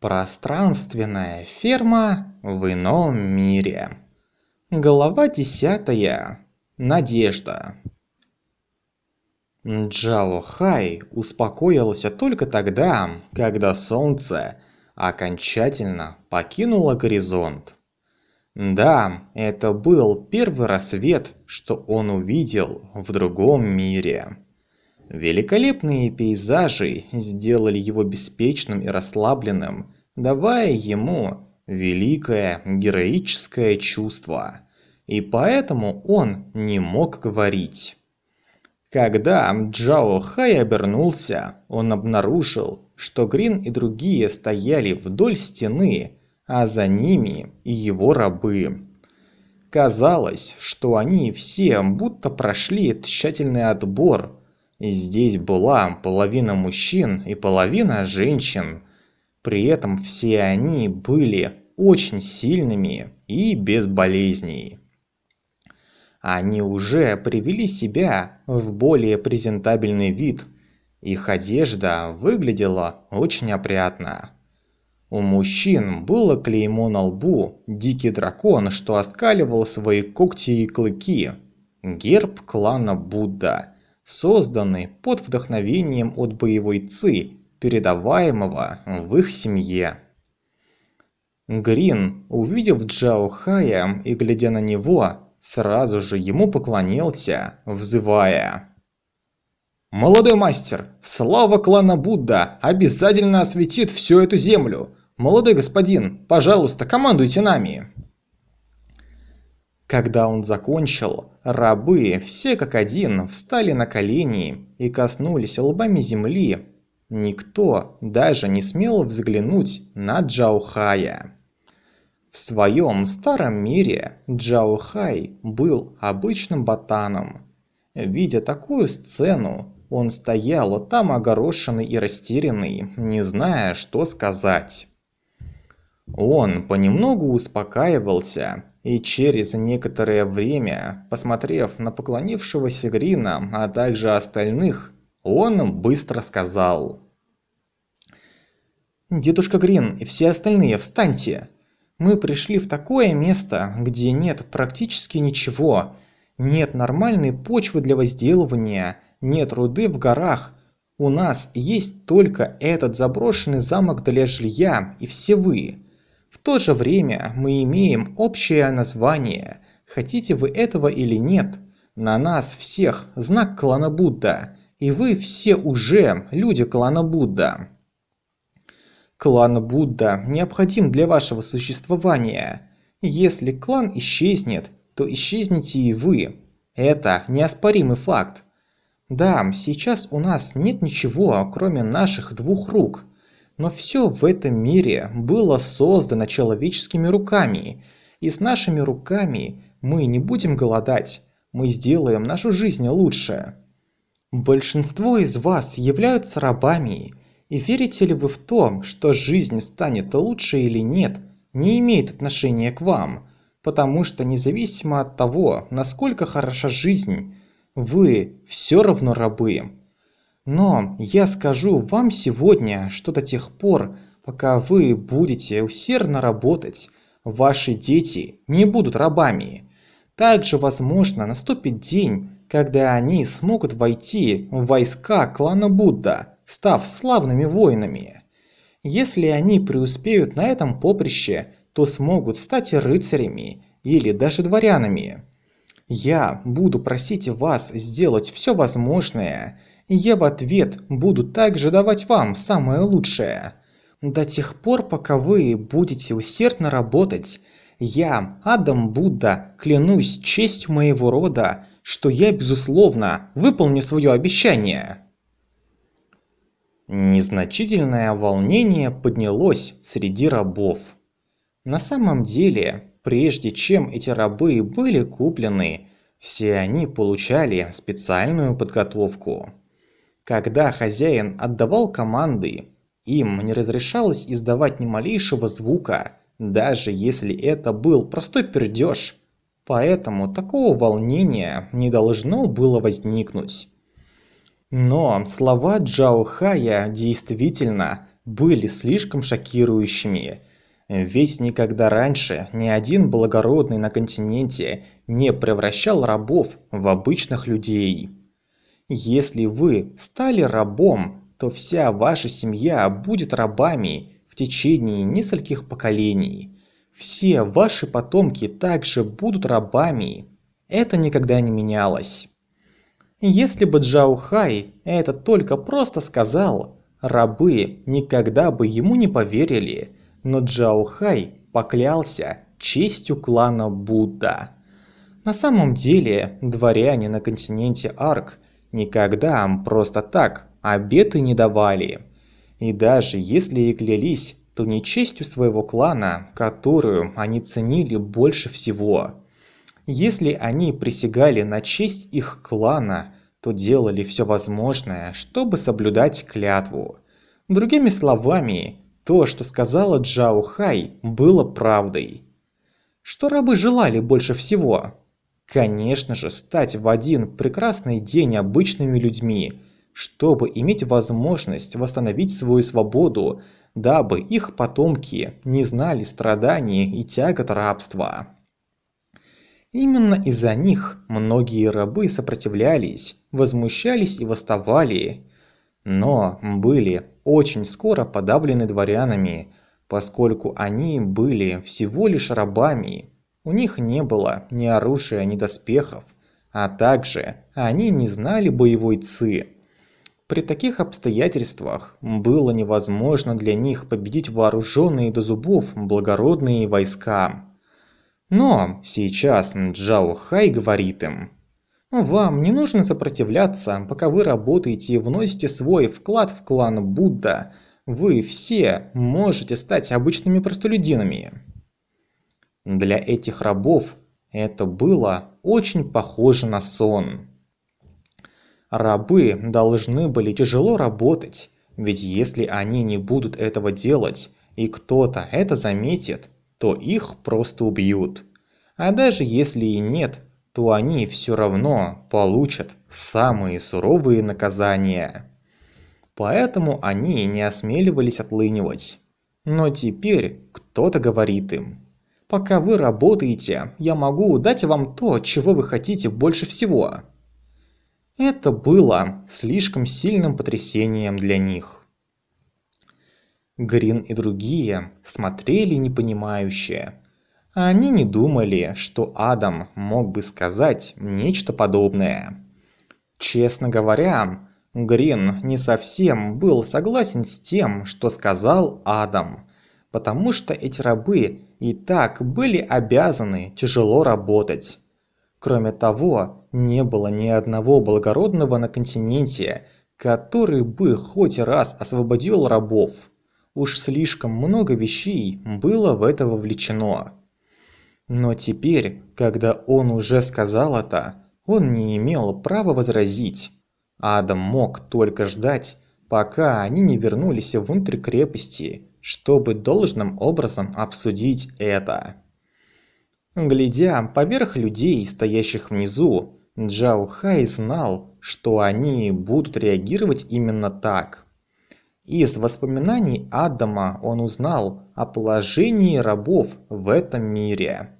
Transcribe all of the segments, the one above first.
Пространственная ферма в ином мире. Глава десятая. Надежда. Джао Хай успокоился только тогда, когда солнце окончательно покинуло горизонт. Да, это был первый рассвет, что он увидел в другом мире. Великолепные пейзажи сделали его беспечным и расслабленным, давая ему великое героическое чувство. И поэтому он не мог говорить. Когда Джао Хай обернулся, он обнаружил, что Грин и другие стояли вдоль стены, а за ними и его рабы. Казалось, что они все будто прошли тщательный отбор Здесь была половина мужчин и половина женщин. При этом все они были очень сильными и без болезней. Они уже привели себя в более презентабельный вид. Их одежда выглядела очень опрятно. У мужчин было клеймо на лбу «Дикий дракон», что оскаливал свои когти и клыки. Герб клана Будда – созданный под вдохновением от боевой ци, передаваемого в их семье. Грин, увидев Джао Хая и глядя на него, сразу же ему поклонился, взывая. «Молодой мастер, слава клана Будда обязательно осветит всю эту землю! Молодой господин, пожалуйста, командуйте нами!» Когда он закончил, рабы, все как один, встали на колени и коснулись лбами земли. Никто даже не смел взглянуть на Джаухая. В своем старом мире Джаухай был обычным ботаном. Видя такую сцену, он стоял там огорошенный и растерянный, не зная, что сказать. Он понемногу успокаивался и через некоторое время, посмотрев на поклонившегося Грина, а также остальных, он быстро сказал. «Дедушка Грин и все остальные, встаньте! Мы пришли в такое место, где нет практически ничего. Нет нормальной почвы для возделывания, нет руды в горах. У нас есть только этот заброшенный замок для жилья и все вы. То же время мы имеем общее название, хотите вы этого или нет. На нас всех знак клана Будда, и вы все уже люди клана Будда. Клан Будда необходим для вашего существования. Если клан исчезнет, то исчезнете и вы. Это неоспоримый факт. Да, сейчас у нас нет ничего, кроме наших двух рук – но все в этом мире было создано человеческими руками, и с нашими руками мы не будем голодать, мы сделаем нашу жизнь лучше. Большинство из вас являются рабами, и верите ли вы в то, что жизнь станет лучше или нет, не имеет отношения к вам, потому что независимо от того, насколько хороша жизнь, вы все равно рабы. Но я скажу вам сегодня, что до тех пор, пока вы будете усердно работать, ваши дети не будут рабами. Также, возможно, наступит день, когда они смогут войти в войска клана Будда, став славными воинами. Если они преуспеют на этом поприще, то смогут стать рыцарями или даже дворянами. Я буду просить вас сделать все возможное, я в ответ буду также давать вам самое лучшее. До тех пор, пока вы будете усердно работать, я, Адам Будда, клянусь честью моего рода, что я, безусловно, выполню свое обещание. Незначительное волнение поднялось среди рабов. На самом деле, прежде чем эти рабы были куплены, все они получали специальную подготовку. Когда хозяин отдавал команды, им не разрешалось издавать ни малейшего звука, даже если это был простой пердеж. Поэтому такого волнения не должно было возникнуть. Но слова Джао Хая действительно были слишком шокирующими. Ведь никогда раньше ни один благородный на континенте не превращал рабов в обычных людей. Если вы стали рабом, то вся ваша семья будет рабами в течение нескольких поколений. Все ваши потомки также будут рабами. Это никогда не менялось. Если бы Джао Хай это только просто сказал, рабы никогда бы ему не поверили, но Джао поклялся честью клана Будда. На самом деле, дворяне на континенте Арк никогда просто так обеты не давали. И даже если и клялись, то не честью своего клана, которую они ценили больше всего. Если они присягали на честь их клана, то делали все возможное, чтобы соблюдать клятву. Другими словами, то, что сказала Джао Хай, было правдой. Что рабы желали больше всего? Конечно же, стать в один прекрасный день обычными людьми, чтобы иметь возможность восстановить свою свободу, дабы их потомки не знали страданий и тягот рабства. Именно из-за них многие рабы сопротивлялись, возмущались и восставали, но были очень скоро подавлены дворянами, поскольку они были всего лишь рабами. У них не было ни оружия, ни доспехов, а также они не знали боевой ци. При таких обстоятельствах было невозможно для них победить вооруженные до зубов благородные войска. Но сейчас Джао Хай говорит им, «Вам не нужно сопротивляться, пока вы работаете и вносите свой вклад в клан Будда. Вы все можете стать обычными простолюдинами». Для этих рабов это было очень похоже на сон. Рабы должны были тяжело работать, ведь если они не будут этого делать, и кто-то это заметит, то их просто убьют. А даже если и нет, то они все равно получат самые суровые наказания. Поэтому они не осмеливались отлынивать. Но теперь кто-то говорит им, «Пока вы работаете, я могу дать вам то, чего вы хотите больше всего». Это было слишком сильным потрясением для них. Грин и другие смотрели непонимающе. Они не думали, что Адам мог бы сказать нечто подобное. Честно говоря, Грин не совсем был согласен с тем, что сказал Адам, потому что эти рабы и так были обязаны тяжело работать. Кроме того, не было ни одного благородного на континенте, который бы хоть раз освободил рабов. Уж слишком много вещей было в это вовлечено. Но теперь, когда он уже сказал это, он не имел права возразить. Адам мог только ждать, пока они не вернулись внутрь крепости, чтобы должным образом обсудить это. Глядя поверх людей, стоящих внизу, Джао Хай знал, что они будут реагировать именно так. Из воспоминаний Адама он узнал о положении рабов в этом мире.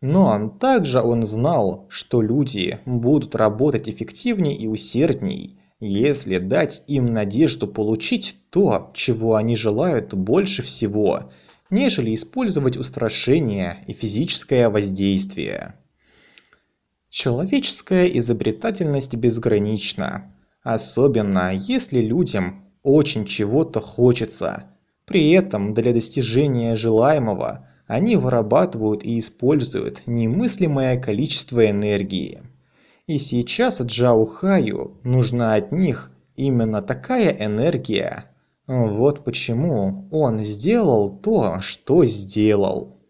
Но также он знал, что люди будут работать эффективнее и усердней, если дать им надежду получить то, чего они желают больше всего, нежели использовать устрашение и физическое воздействие. Человеческая изобретательность безгранична, особенно если людям очень чего-то хочется. При этом для достижения желаемого они вырабатывают и используют немыслимое количество энергии. И сейчас Джао Хаю нужна от них именно такая энергия. Вот почему он сделал то, что сделал.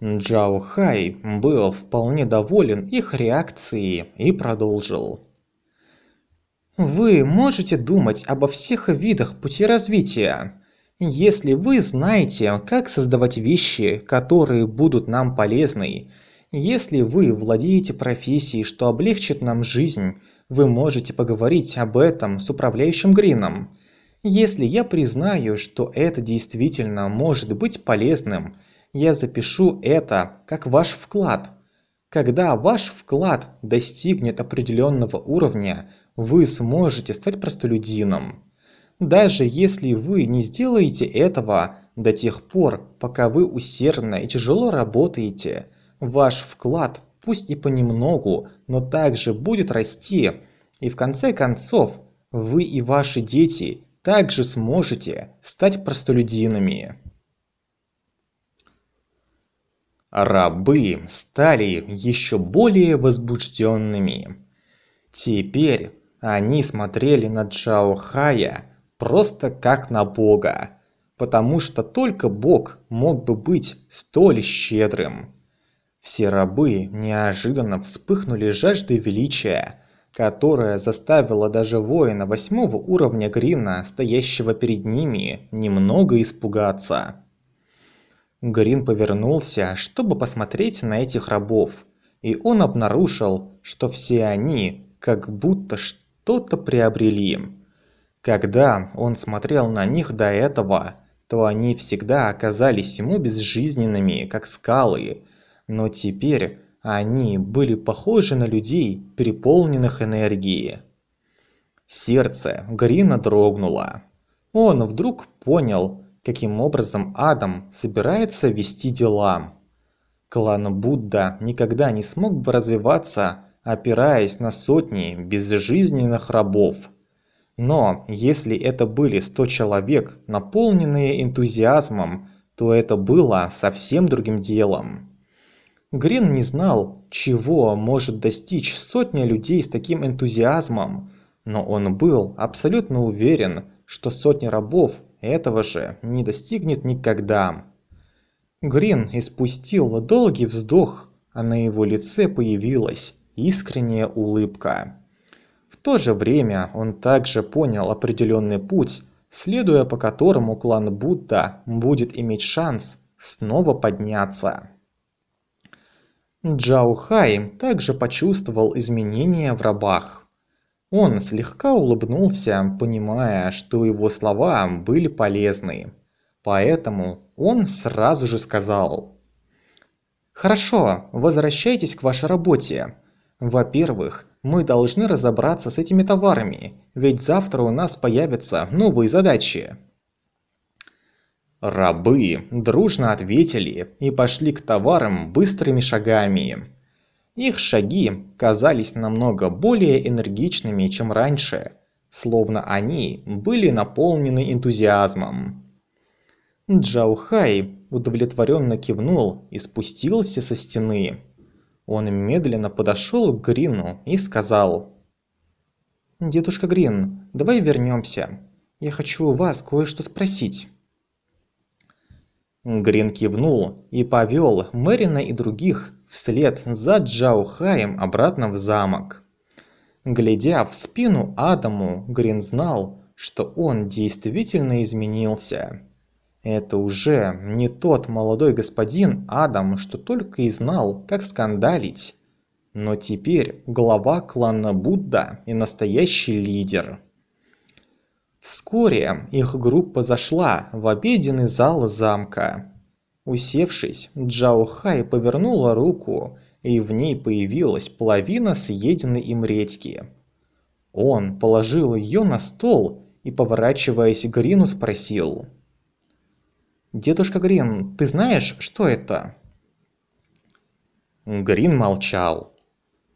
Джао Хай был вполне доволен их реакцией и продолжил. Вы можете думать обо всех видах пути развития. Если вы знаете, как создавать вещи, которые будут нам полезны, если вы владеете профессией, что облегчит нам жизнь, вы можете поговорить об этом с управляющим Грином. Если я признаю, что это действительно может быть полезным, я запишу это как ваш вклад. Когда ваш вклад достигнет определенного уровня, вы сможете стать простолюдином. Даже если вы не сделаете этого до тех пор, пока вы усердно и тяжело работаете, ваш вклад, пусть и понемногу, но также будет расти, и в конце концов вы и ваши дети также сможете стать простолюдинами. Рабы стали еще более возбужденными. Теперь они смотрели на Джао Хая просто как на бога, потому что только бог мог бы быть столь щедрым. Все рабы неожиданно вспыхнули жаждой величия, которая заставила даже воина восьмого уровня Грина, стоящего перед ними, немного испугаться. Грин повернулся, чтобы посмотреть на этих рабов, и он обнаружил, что все они как будто что-то приобрели. Когда он смотрел на них до этого, то они всегда оказались ему безжизненными, как скалы, но теперь они были похожи на людей, переполненных энергией. Сердце Грина дрогнуло. Он вдруг понял, каким образом Адам собирается вести дела. Клан Будда никогда не смог бы развиваться, опираясь на сотни безжизненных рабов. Но если это были сто человек, наполненные энтузиазмом, то это было совсем другим делом. Грин не знал, чего может достичь сотня людей с таким энтузиазмом, но он был абсолютно уверен, что сотня рабов этого же не достигнет никогда. Грин испустил долгий вздох, а на его лице появилась искренняя улыбка. То же время он также понял определенный путь, следуя по которому клан Будда будет иметь шанс снова подняться. Джао Хай также почувствовал изменения в рабах. Он слегка улыбнулся, понимая, что его слова были полезны. Поэтому он сразу же сказал. «Хорошо, возвращайтесь к вашей работе. Во-первых, мы должны разобраться с этими товарами, ведь завтра у нас появятся новые задачи». Рабы дружно ответили и пошли к товарам быстрыми шагами. Их шаги казались намного более энергичными, чем раньше, словно они были наполнены энтузиазмом. Джаухай удовлетворенно кивнул и спустился со стены. Он медленно подошел к Грину и сказал. «Дедушка Грин, давай вернемся. Я хочу у вас кое-что спросить». Грин кивнул и повел Мэрина и других вслед за Джао Хаем обратно в замок. Глядя в спину Адаму, Грин знал, что он действительно изменился. Это уже не тот молодой господин Адам, что только и знал, как скандалить. Но теперь глава клана Будда и настоящий лидер. Вскоре их группа зашла в обеденный зал замка. Усевшись, Джао Хай повернула руку, и в ней появилась половина съеденной им редьки. Он положил ее на стол и, поворачиваясь к Грину, спросил. «Дедушка Грин, ты знаешь, что это?» Грин молчал.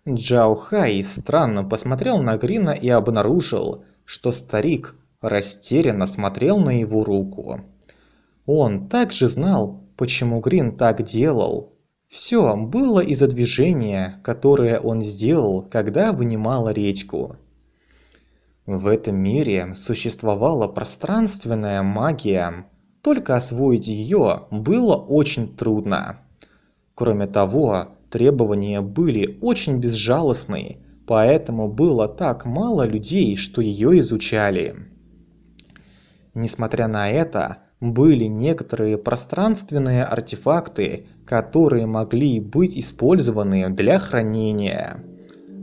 Джао Хай странно посмотрел на Грина и обнаружил, что старик растерянно смотрел на его руку. Он также знал, почему Грин так делал. Все было из-за движения, которое он сделал, когда вынимал редьку. В этом мире существовала пространственная магия, только освоить ее было очень трудно. Кроме того, требования были очень безжалостны, поэтому было так мало людей, что ее изучали. Несмотря на это, были некоторые пространственные артефакты, которые могли быть использованы для хранения.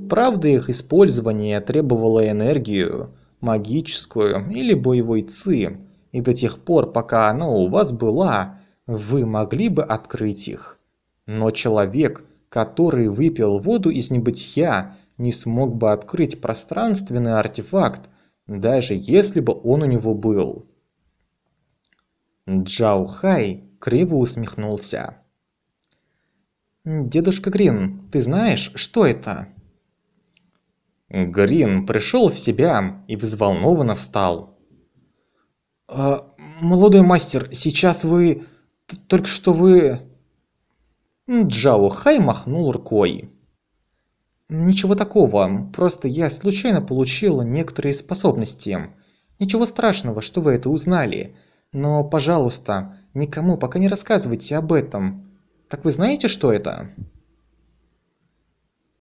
Правда, их использование требовало энергию, магическую или боевой ци, и до тех пор, пока она у вас была, вы могли бы открыть их. Но человек, который выпил воду из небытия, не смог бы открыть пространственный артефакт, даже если бы он у него был. Джао Хай криво усмехнулся. «Дедушка Грин, ты знаешь, что это?» Грин пришел в себя и взволнованно встал. «А, «Молодой мастер, сейчас вы... Только что вы...» Джао Хай махнул рукой. «Ничего такого, просто я случайно получил некоторые способности. Ничего страшного, что вы это узнали. Но, пожалуйста, никому пока не рассказывайте об этом. Так вы знаете, что это?»